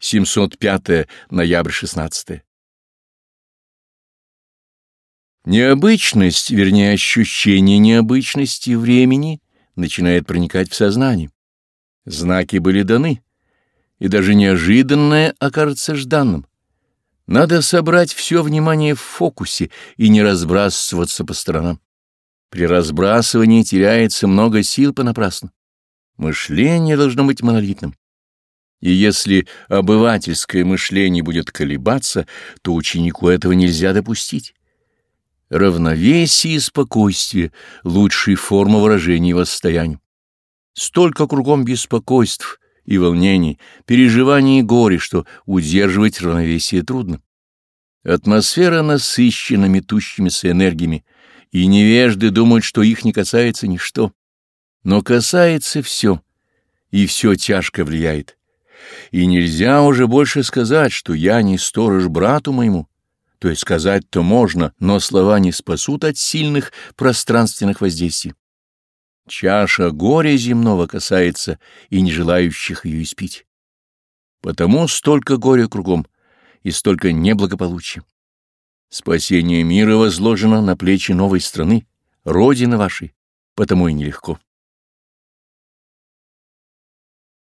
705 ноябрь 16 Необычность, вернее, ощущение необычности времени начинает проникать в сознание. Знаки были даны, и даже неожиданное окажется жданным. Надо собрать все внимание в фокусе и не разбрасываться по сторонам. При разбрасывании теряется много сил понапрасну. Мышление должно быть монолитным. И если обывательское мышление будет колебаться, то ученику этого нельзя допустить. Равновесие и спокойствие — лучшая форма выражения его состояния. Столько кругом беспокойств и волнений, переживаний и горя, что удерживать равновесие трудно. Атмосфера насыщена метущимися энергиями, и невежды думают, что их не касается ничто. Но касается все, и все тяжко влияет. И нельзя уже больше сказать, что я не сторож брату моему. То есть сказать-то можно, но слова не спасут от сильных пространственных воздействий. Чаша горя земного касается и не желающих ее испить. Потому столько горя кругом и столько неблагополучия. Спасение мира возложено на плечи новой страны, Родины вашей, потому и нелегко.